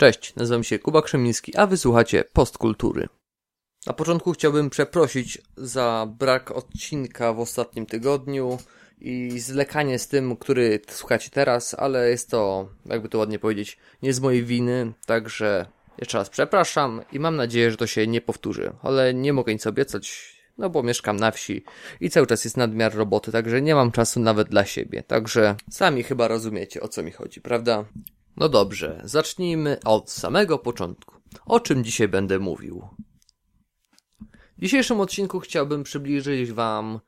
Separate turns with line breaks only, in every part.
Cześć, nazywam się Kuba Krzemiński, a wysłuchacie Postkultury. Na początku chciałbym przeprosić za brak odcinka w ostatnim tygodniu i zlekanie z tym, który słuchacie teraz, ale jest to, jakby to ładnie powiedzieć, nie z mojej winy, także jeszcze raz przepraszam i mam nadzieję, że to się nie powtórzy, ale nie mogę nic obiecać, no bo mieszkam na wsi i cały czas jest nadmiar roboty, także nie mam czasu nawet dla siebie, także sami chyba rozumiecie o co mi chodzi, prawda? No dobrze, zacznijmy od samego początku. O czym dzisiaj będę mówił? W dzisiejszym odcinku chciałbym przybliżyć Wam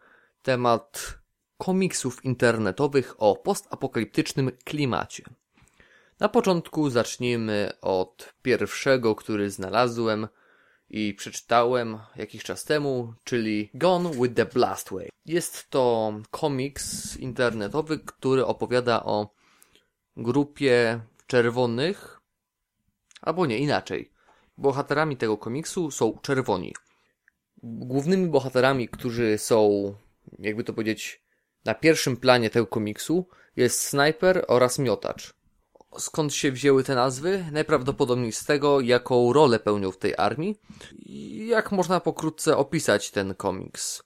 temat komiksów internetowych o postapokaliptycznym klimacie. Na początku zacznijmy od pierwszego, który znalazłem i przeczytałem jakiś czas temu, czyli Gone with the Blast Wave. Jest to komiks internetowy, który opowiada o grupie czerwonych, albo nie, inaczej. Bohaterami tego komiksu są czerwoni. Głównymi bohaterami, którzy są, jakby to powiedzieć, na pierwszym planie tego komiksu jest snajper oraz miotacz. Skąd się wzięły te nazwy? Najprawdopodobniej z tego, jaką rolę pełnią w tej armii. I jak można pokrótce opisać ten komiks?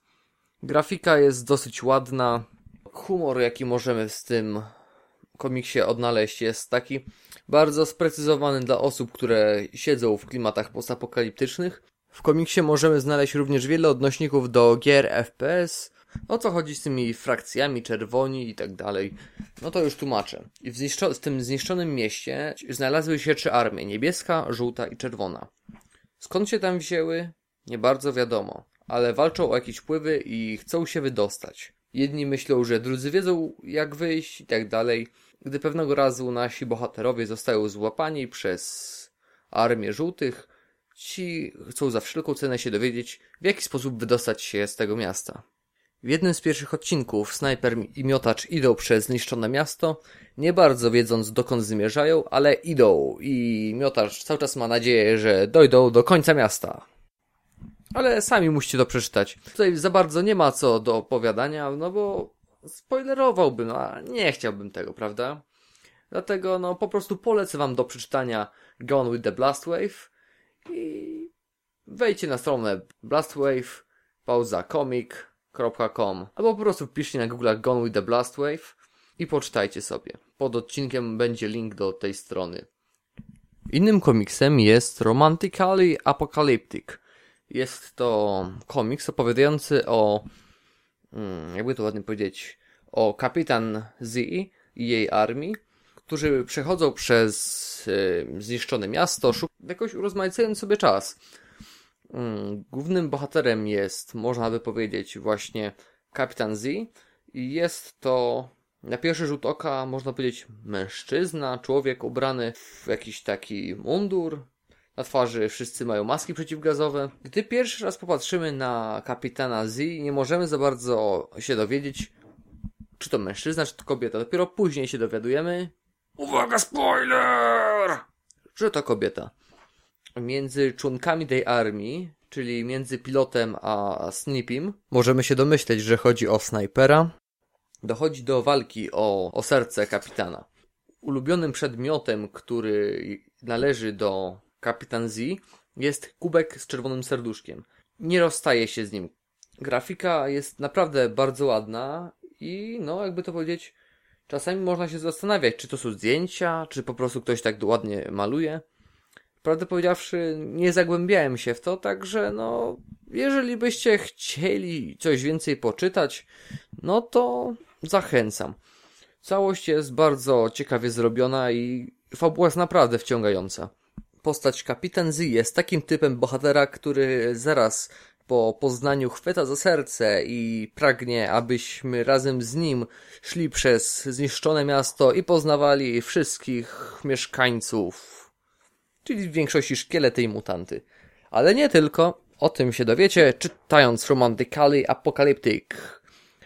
Grafika jest dosyć ładna. Humor, jaki możemy z tym komiksie odnaleźć, jest taki bardzo sprecyzowany dla osób, które siedzą w klimatach postapokaliptycznych. W komiksie możemy znaleźć również wiele odnośników do gier FPS, o co chodzi z tymi frakcjami, czerwoni i tak dalej. No to już tłumaczę. I w, zniszczo- w tym zniszczonym mieście znalazły się trzy armie: niebieska, żółta i czerwona. Skąd się tam wzięły? Nie bardzo wiadomo, ale walczą o jakieś wpływy i chcą się wydostać. Jedni myślą, że drudzy wiedzą, jak wyjść i tak dalej. Gdy pewnego razu nasi bohaterowie zostają złapani przez armię żółtych, ci chcą za wszelką cenę się dowiedzieć, w jaki sposób wydostać się z tego miasta. W jednym z pierwszych odcinków snajper i miotacz idą przez zniszczone miasto, nie bardzo wiedząc dokąd zmierzają, ale idą i miotacz cały czas ma nadzieję, że dojdą do końca miasta. Ale sami musicie to przeczytać. Tutaj za bardzo nie ma co do opowiadania, no bo spoilerowałbym, no a nie chciałbym tego, prawda? Dlatego no po prostu polecę wam do przeczytania Gone with the Blast Wave i wejdźcie na stronę Blastwave, albo po prostu wpiszcie na Google Gone with the Blast Wave i poczytajcie sobie. Pod odcinkiem będzie link do tej strony. Innym komiksem jest Romantically Apocalyptic. Jest to komiks opowiadający o, jakby to ładnie powiedzieć, o kapitan Z i jej armii, którzy przechodzą przez y, zniszczone miasto, jakoś urozmaicając sobie czas. Mm, Głównym bohaterem jest, można by powiedzieć, właśnie kapitan Z jest to na pierwszy rzut oka, można powiedzieć, mężczyzna, człowiek ubrany w jakiś taki mundur. Na twarzy wszyscy mają maski przeciwgazowe. Gdy pierwszy raz popatrzymy na kapitana Z, nie możemy za bardzo się dowiedzieć, czy to mężczyzna, czy to kobieta. Dopiero później się dowiadujemy. Uwaga, spoiler! Że to kobieta. Między członkami tej armii, czyli między pilotem a Snipim, możemy się domyśleć, że chodzi o snajpera. Dochodzi do walki o, o serce kapitana. Ulubionym przedmiotem, który należy do kapitan Z, jest kubek z czerwonym serduszkiem. Nie rozstaje się z nim. Grafika jest naprawdę bardzo ładna i no, jakby to powiedzieć, czasami można się zastanawiać, czy to są zdjęcia, czy po prostu ktoś tak ładnie maluje. Prawdę powiedziawszy, nie zagłębiałem się w to, także no, jeżeli byście chcieli coś więcej poczytać, no to zachęcam. Całość jest bardzo ciekawie zrobiona i fabuła jest naprawdę wciągająca. Postać Kapitan Z jest takim typem bohatera, który zaraz po poznaniu chwyta za serce i pragnie, abyśmy razem z nim szli przez zniszczone miasto i poznawali wszystkich mieszkańców, czyli w większości szkielety i mutanty. Ale nie tylko. O tym się dowiecie, czytając Romantically Apocalyptic.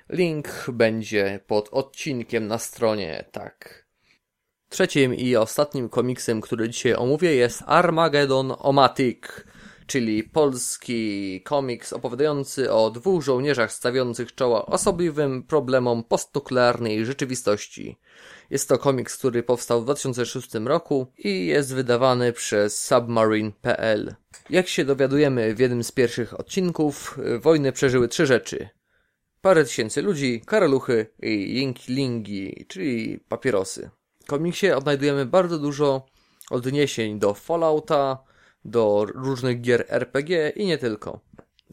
Link będzie pod odcinkiem na stronie, tak. Trzecim i ostatnim komiksem, który dzisiaj omówię jest Armageddon Omatic, czyli polski komiks opowiadający o dwóch żołnierzach stawiających czoła osobliwym problemom postnuklearnej rzeczywistości. Jest to komiks, który powstał w 2006 roku i jest wydawany przez Submarine.pl. Jak się dowiadujemy w jednym z pierwszych odcinków, wojny przeżyły trzy rzeczy. Parę tysięcy ludzi, karaluchy i jinki-lingi, czyli papierosy. Komiksie odnajdujemy bardzo dużo odniesień do Fallouta, do różnych gier RPG i nie tylko.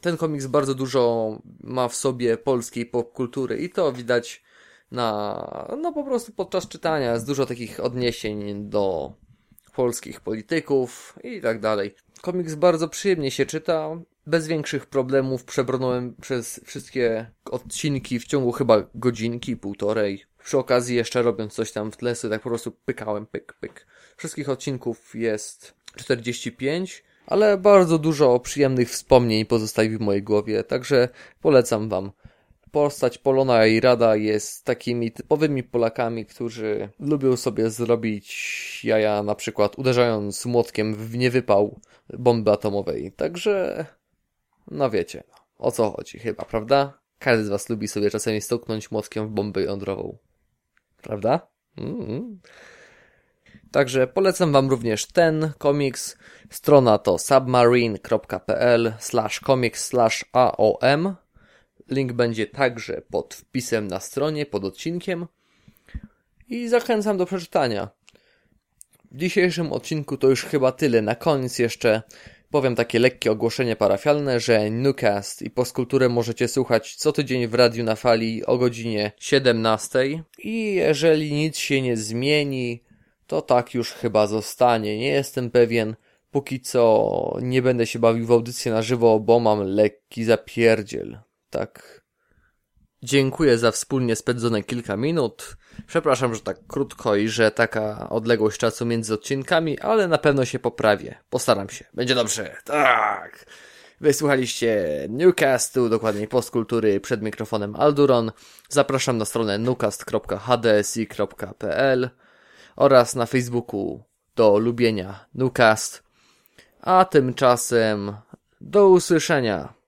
Ten komiks bardzo dużo ma w sobie polskiej popkultury i to widać na, no po prostu podczas czytania. Jest dużo takich odniesień do polskich polityków i tak dalej. Komiks bardzo przyjemnie się czyta, bez większych problemów przebrnąłem przez wszystkie odcinki w ciągu chyba godzinki, półtorej. Przy okazji jeszcze robiąc coś tam w tle, sobie tak po prostu pykałem, pyk, pyk. Wszystkich odcinków jest 45, ale bardzo dużo przyjemnych wspomnień pozostawi w mojej głowie, także polecam wam. Postać Polona i Rada jest takimi typowymi Polakami, którzy lubią sobie zrobić jaja na przykład uderzając młotkiem w niewypał bomby atomowej. Także, no wiecie, o co chodzi chyba, prawda? Każdy z was lubi sobie czasami stuknąć młotkiem w bombę jądrową. Prawda? Mm -hmm. Także polecam wam również ten komiks. Strona to submarine.pl slash comics slash aom. Link będzie także pod wpisem na stronie, pod odcinkiem. I zachęcam do przeczytania. W dzisiejszym odcinku to już chyba tyle. Na koniec jeszcze powiem takie lekkie ogłoszenie parafialne, że Newcast i Postkulturę możecie słuchać co tydzień w radiu na fali o godzinie 17. I jeżeli nic się nie zmieni, to tak już chyba zostanie. Nie jestem pewien. Póki co nie będę się bawił w audycję na żywo, bo mam lekki zapierdziel. Tak. Dziękuję za wspólnie spędzone kilka minut. Przepraszam, że tak krótko i że taka odległość czasu między odcinkami, ale na pewno się poprawię. Postaram się. Będzie dobrze. Tak. Wysłuchaliście Newcastu, dokładniej postkultury przed mikrofonem Alduron. Zapraszam na stronę newcast.hdsi.pl oraz na Facebooku do lubienia Newcast. A tymczasem do usłyszenia.